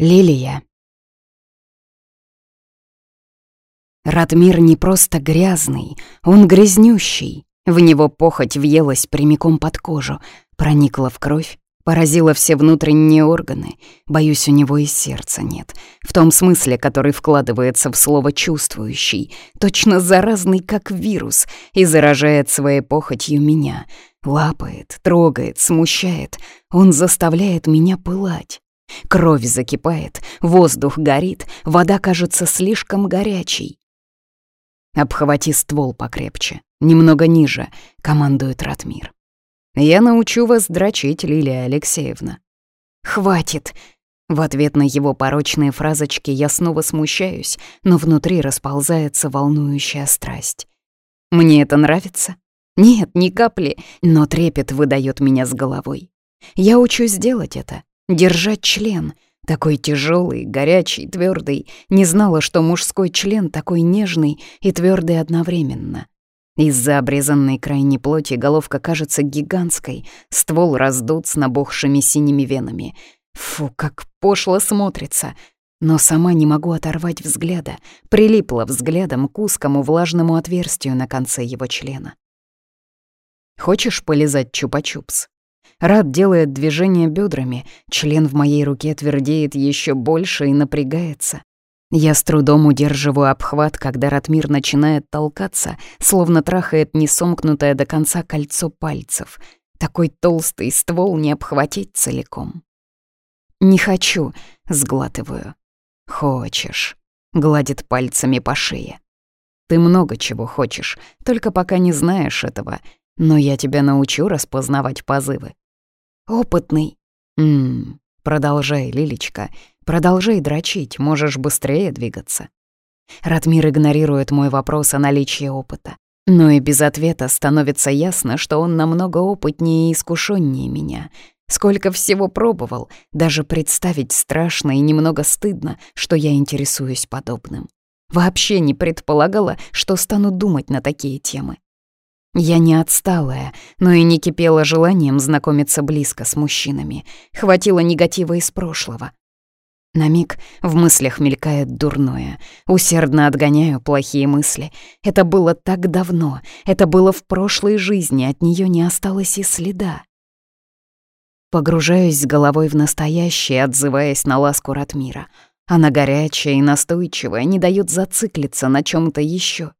Лилия. Радмир не просто грязный, он грязнющий. В него похоть въелась прямиком под кожу, проникла в кровь, поразила все внутренние органы. Боюсь, у него и сердца нет. В том смысле, который вкладывается в слово «чувствующий», точно заразный, как вирус, и заражает своей похотью меня. Лапает, трогает, смущает. Он заставляет меня пылать. Кровь закипает, воздух горит, вода кажется слишком горячей. «Обхвати ствол покрепче, немного ниже», — командует Ратмир. «Я научу вас дрочить, Лилия Алексеевна». «Хватит!» В ответ на его порочные фразочки я снова смущаюсь, но внутри расползается волнующая страсть. «Мне это нравится?» «Нет, ни капли, но трепет выдает меня с головой. Я учусь делать это, держать член, такой тяжелый, горячий, твердый, не знала, что мужской член такой нежный и твердый одновременно. Из-за обрезанной крайней плоти головка кажется гигантской, ствол раздут с набухшими синими венами. Фу, как пошло смотрится. Но сама не могу оторвать взгляда, прилипла взглядом к узкому влажному отверстию на конце его члена. «Хочешь полезать, чупа-чупс?» Рад делает движение бедрами, член в моей руке твердеет еще больше и напрягается. Я с трудом удерживаю обхват, когда Ратмир начинает толкаться, словно трахает несомкнутое до конца кольцо пальцев. Такой толстый ствол не обхватить целиком. «Не хочу», — сглатываю. «Хочешь», — гладит пальцами по шее. «Ты много чего хочешь, только пока не знаешь этого, но я тебя научу распознавать позывы опытный». «Ммм, продолжай, Лилечка, продолжай дрочить, можешь быстрее двигаться». Ратмир игнорирует мой вопрос о наличии опыта. Но и без ответа становится ясно, что он намного опытнее и искушеннее меня. Сколько всего пробовал, даже представить страшно и немного стыдно, что я интересуюсь подобным. Вообще не предполагала, что стану думать на такие темы. Я не отсталая, но и не кипела желанием знакомиться близко с мужчинами. Хватило негатива из прошлого. На миг в мыслях мелькает дурное. Усердно отгоняю плохие мысли. Это было так давно, это было в прошлой жизни, от нее не осталось и следа. Погружаюсь с головой в настоящее, отзываясь на ласку Ратмира. Она горячая и настойчивая, не дает зациклиться на чем то еще.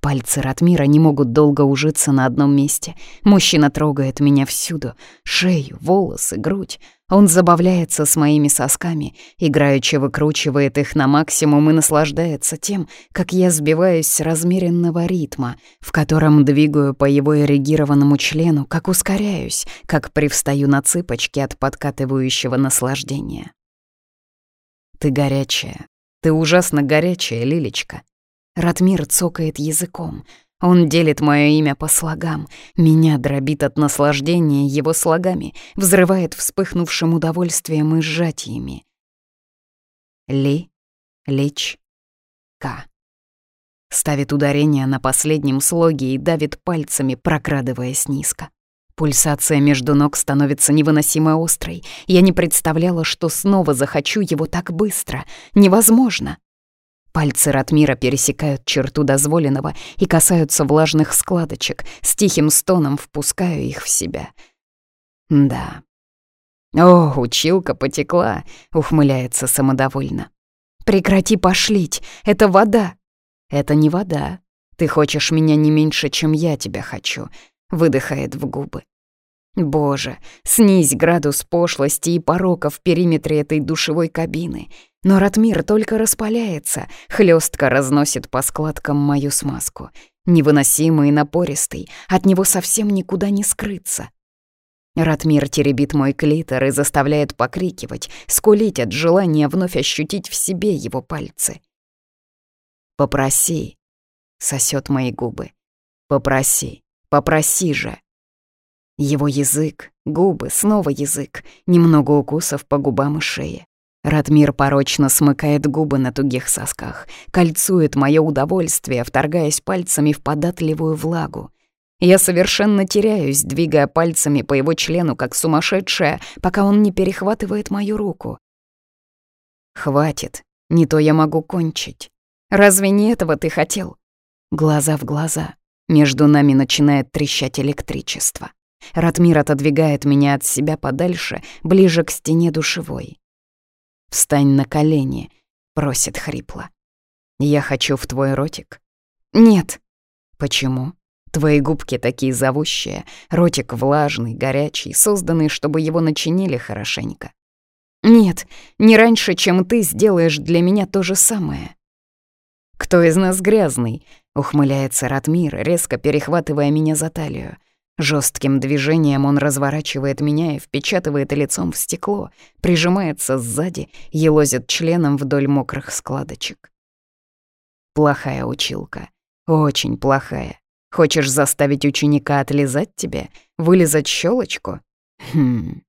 Пальцы Ратмира не могут долго ужиться на одном месте. Мужчина трогает меня всюду — шею, волосы, грудь. Он забавляется с моими сосками, играючи выкручивает их на максимум и наслаждается тем, как я сбиваюсь с размеренного ритма, в котором двигаю по его эрегированному члену, как ускоряюсь, как привстаю на цыпочки от подкатывающего наслаждения. «Ты горячая. Ты ужасно горячая, Лилечка», Ратмир цокает языком. Он делит мое имя по слогам. Меня дробит от наслаждения его слогами, взрывает вспыхнувшим удовольствием и сжатиями. Ли, лечь, к. Ставит ударение на последнем слоге и давит пальцами, прокрадываясь низко. Пульсация между ног становится невыносимо острой. Я не представляла, что снова захочу его так быстро. Невозможно. Пальцы Ратмира пересекают черту дозволенного и касаются влажных складочек, с тихим стоном впускаю их в себя. Да. «О, училка потекла», — ухмыляется самодовольно. «Прекрати пошлить, это вода». «Это не вода. Ты хочешь меня не меньше, чем я тебя хочу», — выдыхает в губы. «Боже, снизь градус пошлости и порока в периметре этой душевой кабины». Но Ратмир только распаляется, хлестко разносит по складкам мою смазку. Невыносимый и напористый, от него совсем никуда не скрыться. Ратмир теребит мой клитор и заставляет покрикивать, скулить от желания вновь ощутить в себе его пальцы. «Попроси», — сосет мои губы. «Попроси, попроси же». Его язык, губы, снова язык, немного укусов по губам и шее. Радмир порочно смыкает губы на тугих сосках, кольцует мое удовольствие, вторгаясь пальцами в податливую влагу. Я совершенно теряюсь, двигая пальцами по его члену, как сумасшедшая, пока он не перехватывает мою руку. «Хватит, не то я могу кончить. Разве не этого ты хотел?» Глаза в глаза. Между нами начинает трещать электричество. Ратмир отодвигает меня от себя подальше, ближе к стене душевой. «Встань на колени», — просит хрипло. «Я хочу в твой ротик». «Нет». «Почему?» «Твои губки такие зовущие, ротик влажный, горячий, созданный, чтобы его начинили хорошенько». «Нет, не раньше, чем ты сделаешь для меня то же самое». «Кто из нас грязный?» — ухмыляется Ратмир, резко перехватывая меня за талию. Жестким движением он разворачивает меня и впечатывает лицом в стекло, прижимается сзади, и елозит членом вдоль мокрых складочек. Плохая училка. Очень плохая. Хочешь заставить ученика отлизать тебе? Вылизать щелочку? Хм.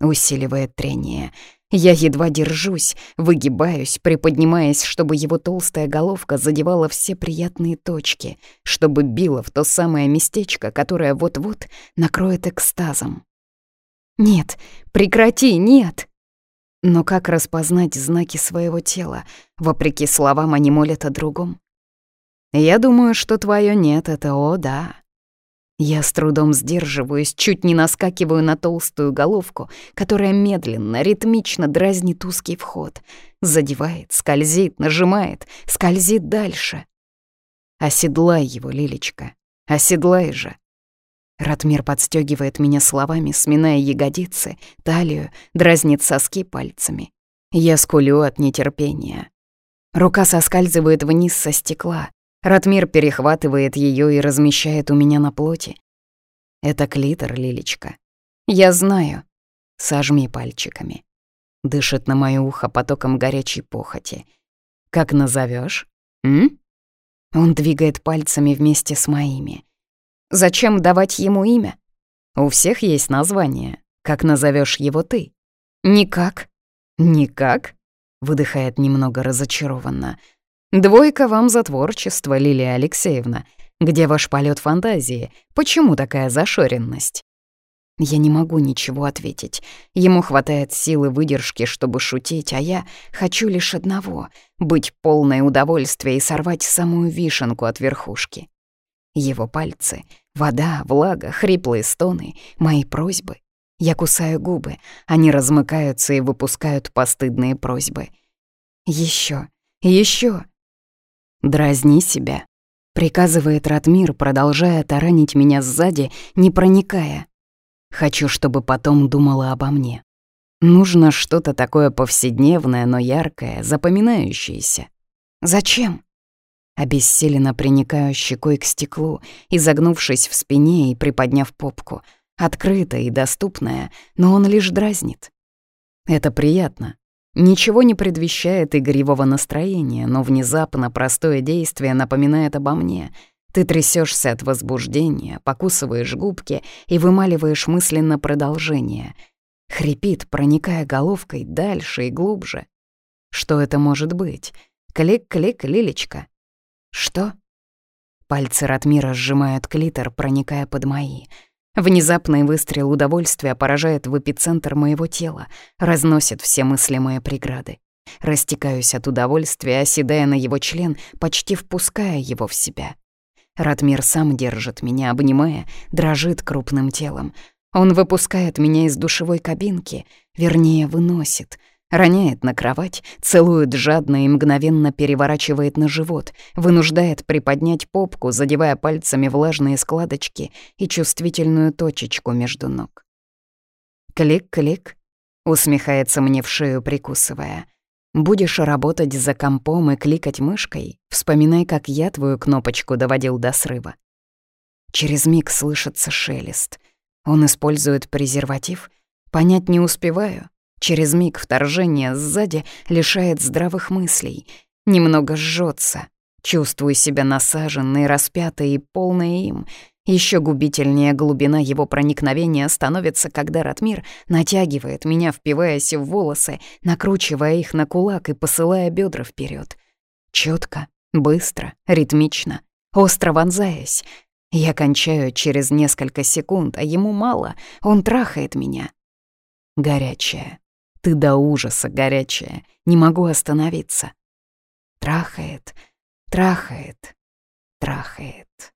Усиливает трение. Я едва держусь, выгибаюсь, приподнимаясь, чтобы его толстая головка задевала все приятные точки, чтобы била в то самое местечко, которое вот-вот накроет экстазом. «Нет, прекрати, нет!» Но как распознать знаки своего тела, вопреки словам они молят о другом? «Я думаю, что твое нет — это «о, да», я с трудом сдерживаюсь, чуть не наскакиваю на толстую головку, которая медленно, ритмично дразнит узкий вход. Задевает, скользит, нажимает, скользит дальше. «Оседлай его, Лилечка, оседлай же!» Ратмир подстегивает меня словами, сминая ягодицы, талию, дразнит соски пальцами. Я скулю от нетерпения. Рука соскальзывает вниз со стекла, Ратмир перехватывает ее и размещает у меня на плоти. Это клитор, Лилечка. Я знаю. Сожми пальчиками. Дышит на моё ухо потоком горячей похоти. Как назовешь? М? Он двигает пальцами вместе с моими. Зачем давать ему имя? У всех есть название. Как назовешь его ты? Никак. Никак? Выдыхает немного разочарованно. «Двойка вам за творчество, Лилия Алексеевна. Где ваш полет фантазии? Почему такая зашоренность?» Я не могу ничего ответить. Ему хватает силы выдержки, чтобы шутить, а я хочу лишь одного — быть полной удовольствия и сорвать самую вишенку от верхушки. Его пальцы, вода, влага, хриплые стоны, мои просьбы. Я кусаю губы, они размыкаются и выпускают постыдные просьбы. Еще, еще. «Дразни себя», — приказывает Ратмир, продолжая таранить меня сзади, не проникая. «Хочу, чтобы потом думала обо мне. Нужно что-то такое повседневное, но яркое, запоминающееся. Зачем?» Обессиленно приникаю щекой к стеклу, изогнувшись в спине и приподняв попку. Открытая и доступная, но он лишь дразнит. Это приятно, Ничего не предвещает игривого настроения, но внезапно простое действие напоминает обо мне. Ты трясешься от возбуждения, покусываешь губки и вымаливаешь мысленно продолжение. Хрипит, проникая головкой дальше и глубже. Что это может быть? Клик-клик, Лилечка. Что? Пальцы Ратмира сжимают клитор, проникая под мои. Внезапный выстрел удовольствия поражает в эпицентр моего тела, разносит все мыслимые преграды. Растекаюсь от удовольствия, оседая на его член, почти впуская его в себя. Радмир сам держит меня, обнимая, дрожит крупным телом. Он выпускает меня из душевой кабинки, вернее, выносит — роняет на кровать, целует жадно и мгновенно переворачивает на живот, вынуждает приподнять попку, задевая пальцами влажные складочки и чувствительную точечку между ног. «Клик-клик», — усмехается мне в шею, прикусывая. «Будешь работать за компом и кликать мышкой, вспоминай, как я твою кнопочку доводил до срыва». Через миг слышится шелест. Он использует презерватив? Понять не успеваю — Через миг вторжение сзади лишает здравых мыслей. Немного жжется. Чувствую себя насаженной, распятой и полной им. Еще губительнее глубина его проникновения становится, когда Ратмир натягивает меня, впиваясь в волосы, накручивая их на кулак и посылая бедра вперед. Четко, быстро, ритмично, остро вонзаясь. Я кончаю через несколько секунд, а ему мало, он трахает меня. Горячая. Ты до ужаса горячая, не могу остановиться. Трахает, трахает, трахает.